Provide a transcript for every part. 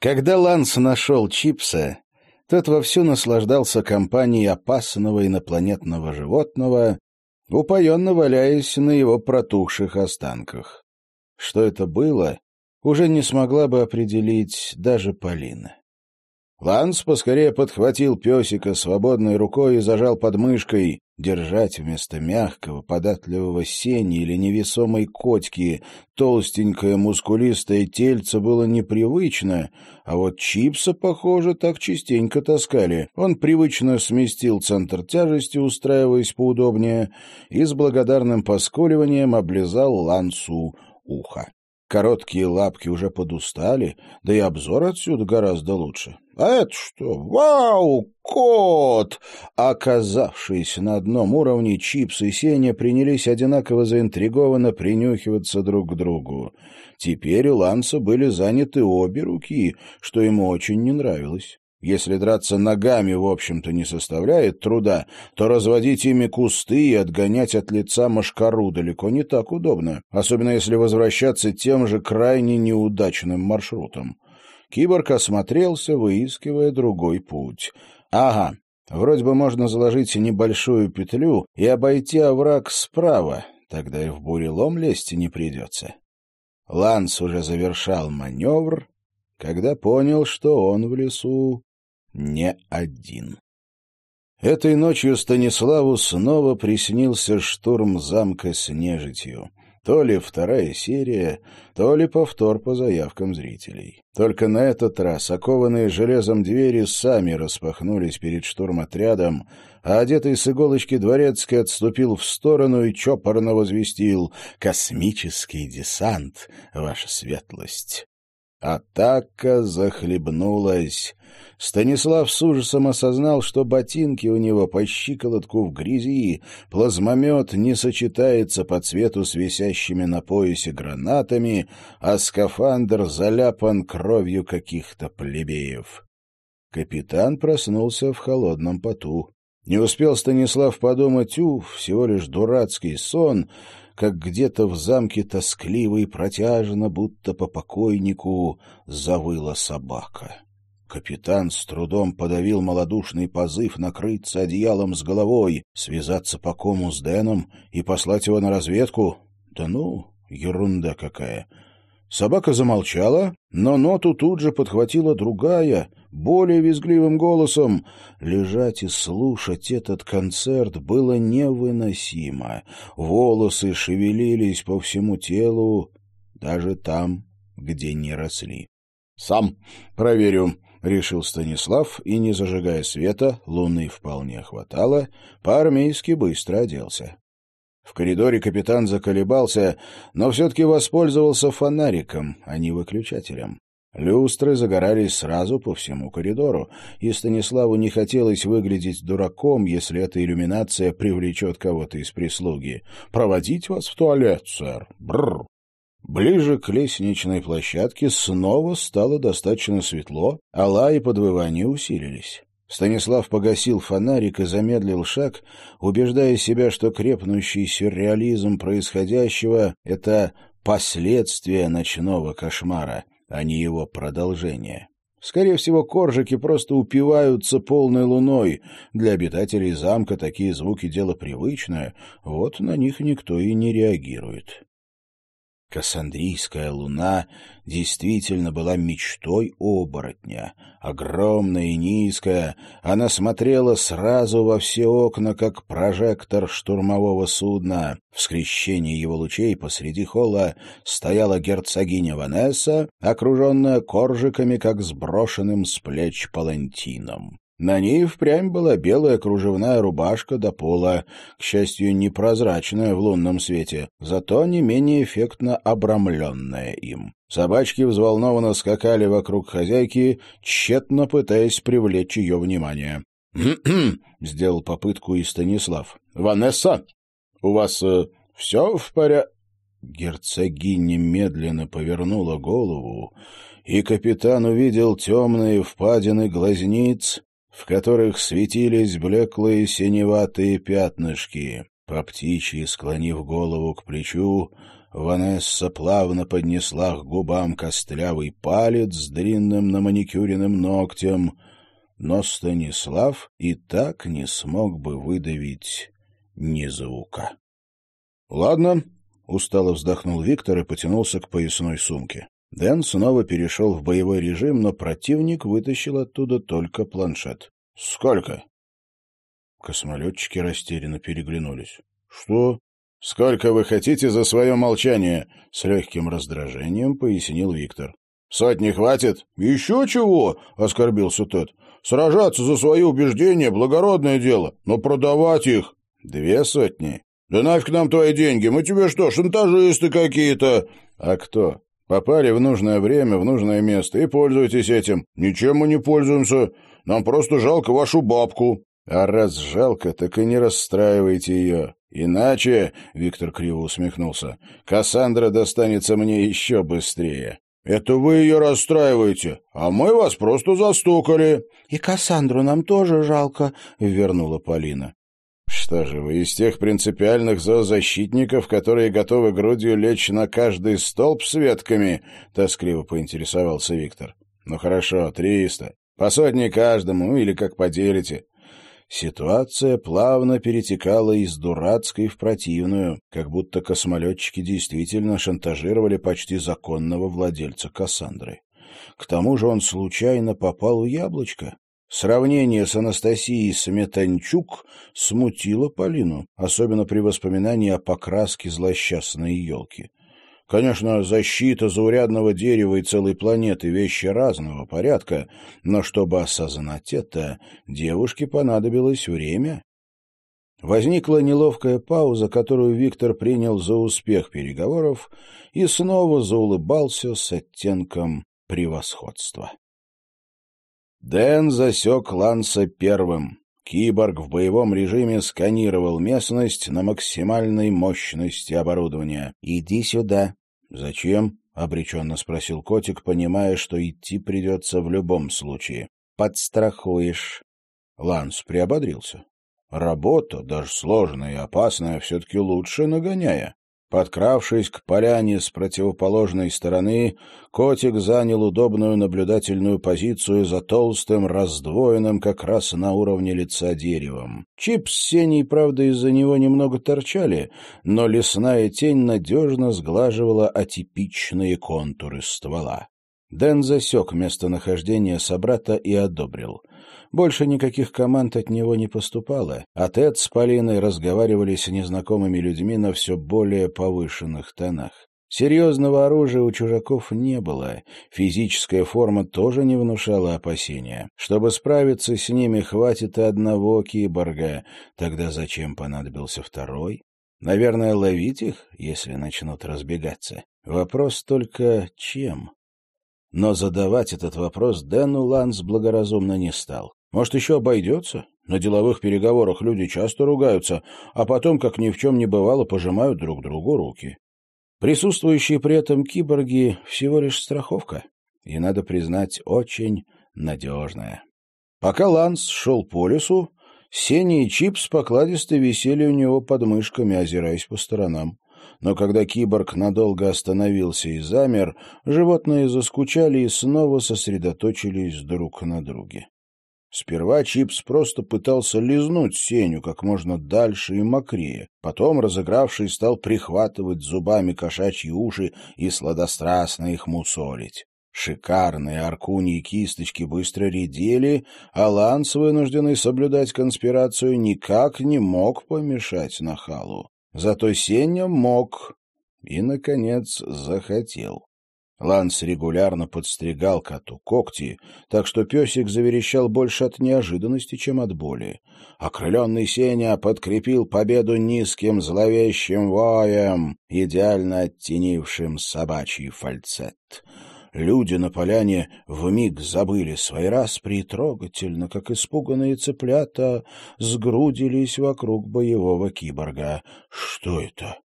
Когда Ланс нашел Чипса, тот вовсю наслаждался компанией опасного инопланетного животного, упоенно валяясь на его протухших останках. Что это было, уже не смогла бы определить даже Полина. Ланс поскорее подхватил песика свободной рукой и зажал под мышкой. Держать вместо мягкого, податливого сени или невесомой котики толстенькое мускулистое тельце было непривычно, а вот чипса, похоже, так частенько таскали. Он привычно сместил центр тяжести, устраиваясь поудобнее, и с благодарным поскуливанием облизал Лансу ухо. Короткие лапки уже подустали, да и обзор отсюда гораздо лучше. А это что? Вау, кот! Оказавшись на одном уровне, Чипс и Сеня принялись одинаково заинтригованно принюхиваться друг к другу. Теперь у Ланса были заняты обе руки, что ему очень не нравилось. Если драться ногами, в общем-то, не составляет труда, то разводить ими кусты и отгонять от лица машкару далеко не так удобно, особенно если возвращаться тем же крайне неудачным маршрутом. Киборг осмотрелся, выискивая другой путь. Ага, вроде бы можно заложить небольшую петлю и обойти овраг справа, тогда и в бурелом лезть не придется. Ланс уже завершал маневр, когда понял, что он в лесу не один. Этой ночью Станиславу снова приснился штурм замка с нежитью. То ли вторая серия, то ли повтор по заявкам зрителей. Только на этот раз окованные железом двери сами распахнулись перед штурмотрядом, а одетый с иголочки дворецкий отступил в сторону и чопорно возвестил «Космический десант, ваша светлость». Атака захлебнулась. Станислав с ужасом осознал, что ботинки у него по щиколотку в грязи, плазмомет не сочетается по цвету с висящими на поясе гранатами, а скафандр заляпан кровью каких-то плебеев. Капитан проснулся в холодном поту. Не успел Станислав подумать, уф, всего лишь дурацкий сон — как где-то в замке тоскливо и протяжно, будто по покойнику, завыла собака. Капитан с трудом подавил малодушный позыв накрыться одеялом с головой, связаться по кому с Дэном и послать его на разведку. Да ну, ерунда какая! Собака замолчала, но ноту тут же подхватила другая, более визгливым голосом. Лежать и слушать этот концерт было невыносимо. Волосы шевелились по всему телу, даже там, где не росли. — Сам проверю, — решил Станислав, и, не зажигая света, луны вполне хватало, по-армейски быстро оделся. В коридоре капитан заколебался, но все-таки воспользовался фонариком, а не выключателем. Люстры загорались сразу по всему коридору, и Станиславу не хотелось выглядеть дураком, если эта иллюминация привлечет кого-то из прислуги. «Проводить вас в туалет, сэр? Бррр!» Ближе к лестничной площадке снова стало достаточно светло, а лай и подвывания усилились. Станислав погасил фонарик и замедлил шаг, убеждая себя, что крепнущий сюрреализм происходящего — это последствия ночного кошмара, а не его продолжение. Скорее всего, коржики просто упиваются полной луной. Для обитателей замка такие звуки — дело привычное, вот на них никто и не реагирует. Кассандрийская луна действительно была мечтой оборотня. Огромная и низкая, она смотрела сразу во все окна, как прожектор штурмового судна. В скрещении его лучей посреди холла стояла герцогиня Ванесса, окруженная коржиками, как сброшенным с плеч палантином. На ней впрямь была белая кружевная рубашка до пола, к счастью, непрозрачная в лунном свете, зато не менее эффектно обрамленная им. Собачки взволнованно скакали вокруг хозяйки, тщетно пытаясь привлечь ее внимание. сделал попытку и Станислав. «Ванесса, у вас э, все в порядке?» Герцогиня медленно повернула голову, и капитан увидел темные впадины глазниц, в которых светились блеклые синеватые пятнышки. По птичьи, склонив голову к плечу, Ванесса плавно поднесла к губам костлявый палец с длинным наманикюренным ногтем, но Станислав и так не смог бы выдавить ни звука. — Ладно, — устало вздохнул Виктор и потянулся к поясной сумке. Дэн снова перешел в боевой режим, но противник вытащил оттуда только планшет. — Сколько? Космолетчики растерянно переглянулись. — Что? — Сколько вы хотите за свое молчание? — с легким раздражением пояснил Виктор. — Сотни хватит? — Еще чего? — оскорбился тот. — Сражаться за свои убеждения — благородное дело, но продавать их... — Две сотни? — Да нафиг нам твои деньги? Мы тебе что, шантажисты какие-то? — А кто? Попали в нужное время, в нужное место и пользуйтесь этим. Ничем мы не пользуемся. Нам просто жалко вашу бабку. А раз жалко, так и не расстраивайте ее. Иначе, — Виктор криво усмехнулся, — Кассандра достанется мне еще быстрее. Это вы ее расстраиваете, а мы вас просто застукали. — И Кассандру нам тоже жалко, — вернула Полина. Что же, вы из тех принципиальных зоозащитников, которые готовы грудью лечь на каждый столб с ветками? — тоскливо поинтересовался Виктор. — Ну хорошо, триста. По сотне каждому, или как поделите. Ситуация плавно перетекала из дурацкой в противную, как будто космолетчики действительно шантажировали почти законного владельца Кассандры. К тому же он случайно попал в яблочко, Сравнение с Анастасией Сметанчук смутило Полину, особенно при воспоминании о покраске злосчастной елки. Конечно, защита заурядного дерева и целой планеты — вещи разного порядка, но чтобы осознать это, девушке понадобилось время. Возникла неловкая пауза, которую Виктор принял за успех переговоров и снова заулыбался с оттенком превосходства. Дэн засек Ланса первым. Киборг в боевом режиме сканировал местность на максимальной мощности оборудования. «Иди сюда». «Зачем?» — обреченно спросил котик, понимая, что идти придется в любом случае. «Подстрахуешь». Ланс приободрился. Работа, даже сложная и опасная, все-таки лучше нагоняя. Подкравшись к поляне с противоположной стороны, котик занял удобную наблюдательную позицию за толстым, раздвоенным как раз на уровне лица деревом. Чип с Сеней, правда, из-за него немного торчали, но лесная тень надежно сглаживала атипичные контуры ствола. Дэн засек местонахождение собрата и одобрил. Больше никаких команд от него не поступало, а Тед с Полиной разговаривали с незнакомыми людьми на все более повышенных тонах. Серьезного оружия у чужаков не было, физическая форма тоже не внушала опасения. Чтобы справиться с ними, хватит и одного киборга, тогда зачем понадобился второй? Наверное, ловить их, если начнут разбегаться. Вопрос только чем? Но задавать этот вопрос Дэну Ланс благоразумно не стал. Может, еще обойдется? На деловых переговорах люди часто ругаются, а потом, как ни в чем не бывало, пожимают друг другу руки. Присутствующие при этом киборги — всего лишь страховка, и, надо признать, очень надежная. Пока Ланс шел по лесу, Сеня и Чипс покладисто висели у него под мышками, озираясь по сторонам. Но когда киборг надолго остановился и замер, животные заскучали и снова сосредоточились друг на друге. Сперва Чипс просто пытался лизнуть Сеню как можно дальше и мокрее. Потом, разыгравший, стал прихватывать зубами кошачьи уши и сладострастно их мусолить. Шикарные аркуньи кисточки быстро редели, а Ланс, вынужденный соблюдать конспирацию, никак не мог помешать нахалу. Зато Сеня мог и, наконец, захотел. Ланс регулярно подстригал коту когти, так что песик заверещал больше от неожиданности, чем от боли. Окрыленный Сеня подкрепил победу низким зловещим воем, идеально оттенившим собачий фальцет. Люди на поляне вмиг забыли свои распри трогательно, как испуганные цыплята, сгрудились вокруг боевого киборга. Что это?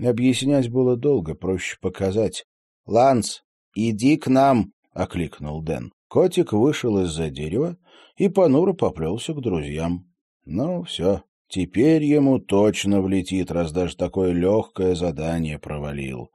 Объяснять было долго, проще показать. «Ланс, иди к нам!» — окликнул Дэн. Котик вышел из-за дерева и понуро поплелся к друзьям. Ну, все, Теперь ему точно влетит, раз даже такое легкое задание провалил.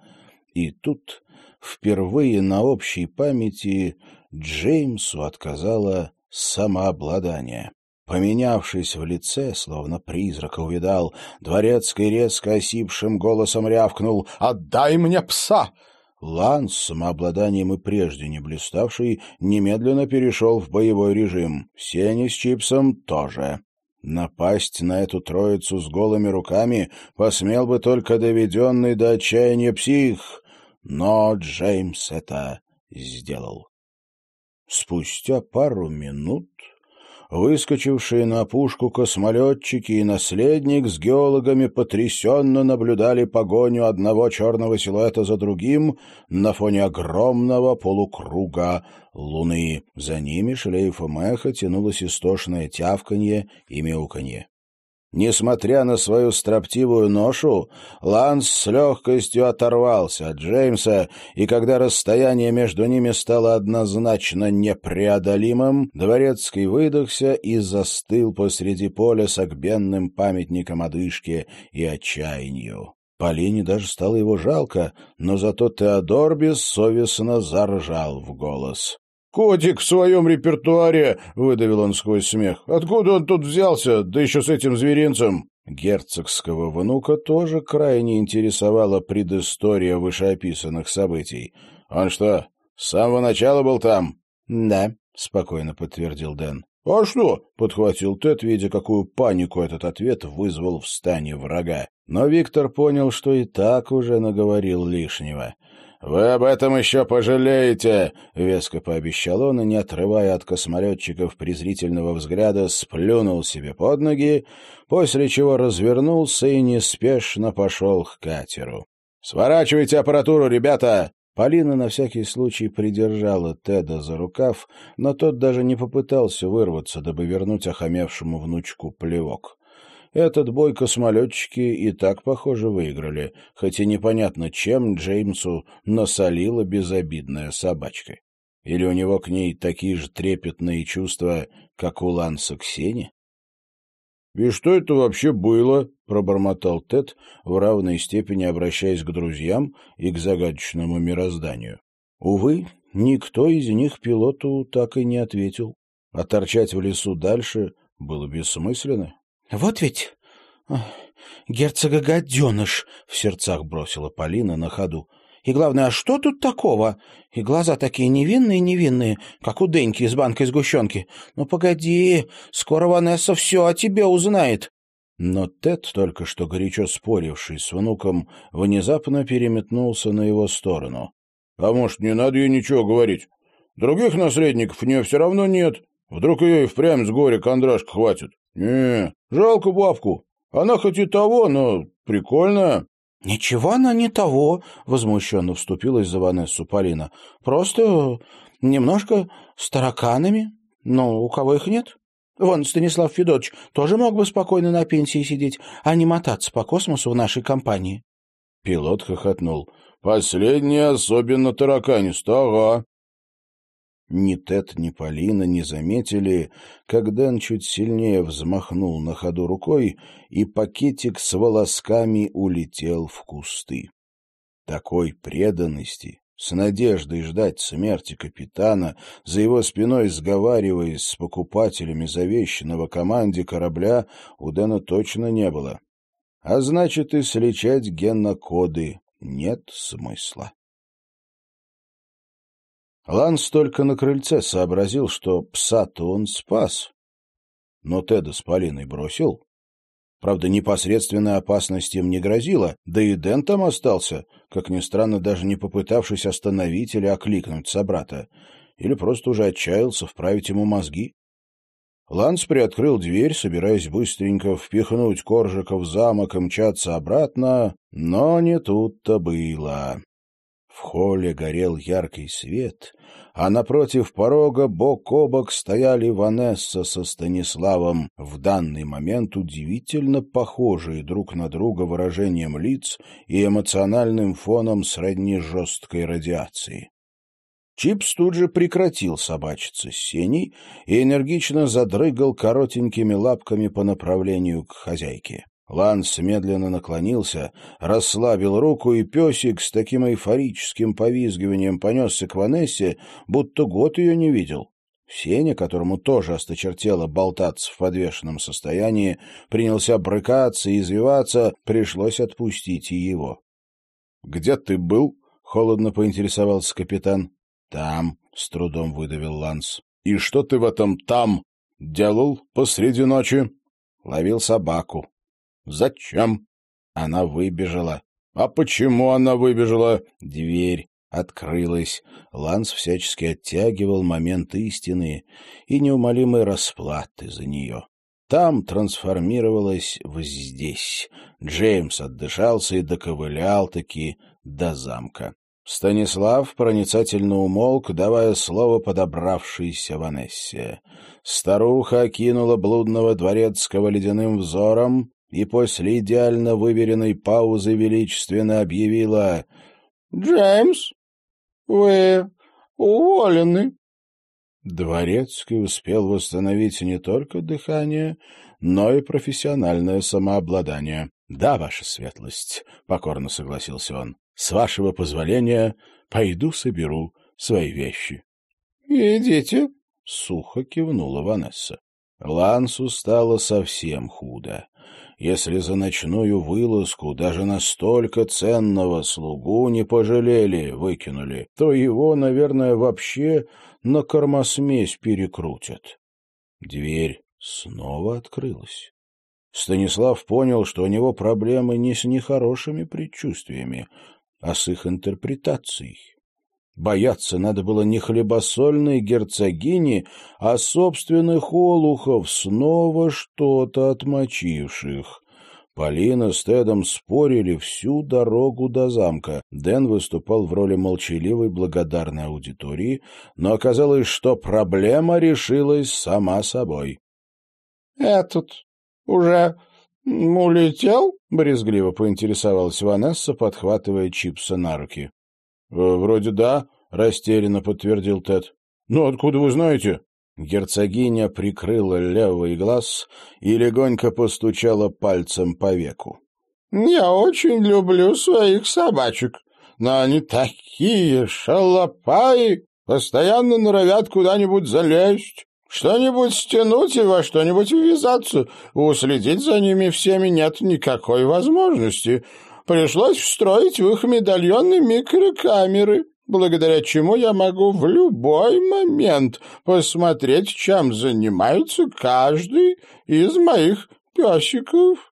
И тут впервые на общей памяти Джеймсу отказало самообладание. Поменявшись в лице, словно призрака увидал, дворецкий резко осипшим голосом рявкнул «Отдай мне пса!» Ланс, самообладанием и прежде не блиставший, немедленно перешел в боевой режим. Сеня с Чипсом тоже. Напасть на эту троицу с голыми руками посмел бы только доведенный до отчаяния псих, но Джеймс это сделал. Спустя пару минут выскочившие на опушку космолетчики и наследник с геологами потрясенно наблюдали погоню одного черного силуэта за другим на фоне огромного полукруга луны. За ними шлейфом эха тянулось истошное тявканье и мяуканье. Несмотря на свою строптивую ношу, Ланс с легкостью оторвался от Джеймса, и когда расстояние между ними стало однозначно непреодолимым, Дворецкий выдохся и застыл посреди поля с огбенным памятником одышке и отчаянию. Полине даже стало его жалко, но зато Теодор бессовестно заржал в голос. «Котик в своем репертуаре!» — выдавил он сквозь смех. «Откуда он тут взялся, да еще с этим зверинцем?» Герцогского внука тоже крайне интересовала предыстория вышеописанных событий. «Он что, с самого начала был там?» «Да», — спокойно подтвердил Дэн. «А что?» — подхватил Тед, видя, какую панику этот ответ вызвал в стане врага. Но Виктор понял, что и так уже наговорил лишнего. «Вы об этом еще пожалеете!» — веско пообещал он, и, не отрывая от космолетчиков презрительного взгляда, сплюнул себе под ноги, после чего развернулся и неспешно пошел к катеру. «Сворачивайте аппаратуру, ребята!» Полина на всякий случай придержала Теда за рукав, но тот даже не попытался вырваться, дабы вернуть охамевшему внучку плевок. Этот бой космолетчики и так, похоже, выиграли, хоть и непонятно, чем Джеймсу насолила безобидная собачка. Или у него к ней такие же трепетные чувства, как у Ланса к Сене? «И что это вообще было?» — пробормотал Тед, в равной степени обращаясь к друзьям и к загадочному мирозданию. Увы, никто из них пилоту так и не ответил, а торчать в лесу дальше было бессмысленно. Вот ведь герцога гаденыш, — в сердцах бросила Полина на ходу. И главное, а что тут такого? И глаза такие невинные-невинные, как у Деньки из банка сгущенки. Ну, погоди, скоро Ванесса все о тебе узнает. Но Тед, только что горячо споривший с внуком, внезапно переметнулся на его сторону. — А может, не надо ей ничего говорить? Других наследников у нее все равно нет. Вдруг ее и впрямь с горя кондрашка хватит. «Не, жалко бабку. Она хоть и того, но прикольная». «Ничего она не того», — возмущенно вступилась за Ванессу Полина. «Просто немножко с тараканами. Но у кого их нет? Вон, Станислав Федотович тоже мог бы спокойно на пенсии сидеть, а не мотаться по космосу в нашей компании». Пилот хохотнул. «Последняя особенно тараканист, ага. Ни Тед, ни Полина не заметили, как Дэн чуть сильнее взмахнул на ходу рукой, и пакетик с волосками улетел в кусты. Такой преданности, с надеждой ждать смерти капитана, за его спиной сговариваясь с покупателями завещанного команде корабля, у Дэна точно не было. А значит, и сличать генокоды нет смысла. Ланс только на крыльце сообразил, что пса-то он спас. Но Теда с Полиной бросил. Правда, непосредственная опасность им не грозила, да и Дэн там остался, как ни странно, даже не попытавшись остановить или окликнуть собрата, или просто уже отчаялся вправить ему мозги. Ланс приоткрыл дверь, собираясь быстренько впихнуть Коржика в замок и мчаться обратно, но не тут-то было. В холле горел яркий свет, а напротив порога бок о бок стояли Ванесса со Станиславом, в данный момент удивительно похожие друг на друга выражением лиц и эмоциональным фоном сродни жесткой радиации. Чипс тут же прекратил собачиться с сеней и энергично задрыгал коротенькими лапками по направлению к хозяйке. Ланс медленно наклонился, расслабил руку, и песик с таким эйфорическим повизгиванием понесся к Ванессе, будто год ее не видел. Сеня, которому тоже осточертело болтаться в подвешенном состоянии, принялся брыкаться и извиваться, пришлось отпустить и его. — Где ты был? — холодно поинтересовался капитан. «Там», — с трудом выдавил Ланс. «И что ты в этом «там» делал посреди ночи?» «Ловил собаку». «Зачем?» Она выбежала. «А почему она выбежала?» Дверь открылась. Ланс всячески оттягивал момент истины и неумолимой расплаты за нее. Там трансформировалась в здесь. Джеймс отдышался и доковылял-таки до замка. Станислав проницательно умолк, давая слово подобравшейся Ванессе. Старуха окинула блудного дворецкого ледяным взором и после идеально выверенной паузы величественно объявила «Джеймс, вы уволены». Дворецкий успел восстановить не только дыхание, но и профессиональное самообладание. — Да, ваша светлость, — покорно согласился он. С вашего позволения пойду соберу свои вещи. — Идите, — сухо кивнула Ванесса. Лансу стало совсем худо. Если за ночную вылазку даже настолько ценного слугу не пожалели, выкинули, то его, наверное, вообще на кормосмесь перекрутят. Дверь снова открылась. Станислав понял, что у него проблемы не с нехорошими предчувствиями, а с их интерпретацией. Бояться надо было не хлебосольной герцогини, а собственных олухов, снова что-то отмочивших. Полина с Тедом спорили всю дорогу до замка. Дэн выступал в роли молчаливой благодарной аудитории, но оказалось, что проблема решилась сама собой. — Этот уже улетел? — брезгливо поинтересовалась Ванесса, подхватывая Чипса на руки. «Э, — Вроде да, — растерянно подтвердил Тед. — Ну, откуда вы знаете? Герцогиня прикрыла левый глаз и легонько постучала пальцем по веку. — Я очень люблю своих собачек, но они такие шалопаи, постоянно норовят куда-нибудь залезть. Что-нибудь стянуть и во что-нибудь ввязаться. Уследить за ними всеми нет никакой возможности. Пришлось встроить в их медальоны микрокамеры, благодаря чему я могу в любой момент посмотреть, чем занимается каждый из моих песиков.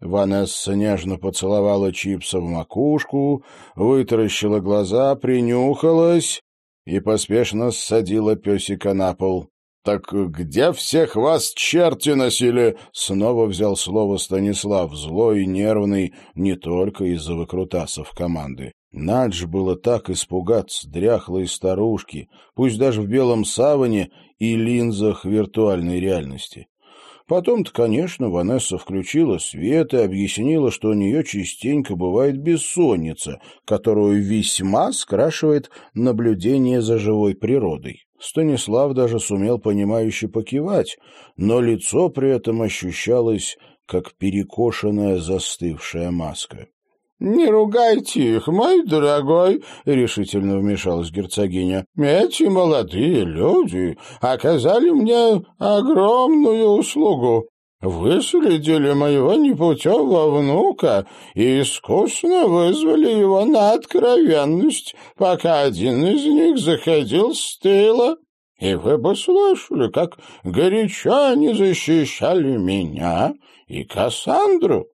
Ванесса нежно поцеловала Чипса в макушку, вытаращила глаза, принюхалась и поспешно ссадила песика на пол. «Так где всех вас черти носили?» — снова взял слово Станислав, злой и нервный, не только из-за выкрутасов команды. Надж было так испугаться дряхлой старушки, пусть даже в белом саване и линзах виртуальной реальности. Потом-то, конечно, Ванесса включила свет и объяснила, что у нее частенько бывает бессонница, которую весьма скрашивает наблюдение за живой природой. Станислав даже сумел понимающе покивать, но лицо при этом ощущалось, как перекошенная застывшая маска. — Не ругайте их, мой дорогой, — решительно вмешалась герцогиня. — Эти молодые люди оказали мне огромную услугу. Выследили моего непутевого внука и искусно вызвали его на откровенность, пока один из них заходил с тыла. И вы бы слышали, как горячо они защищали меня и Кассандру.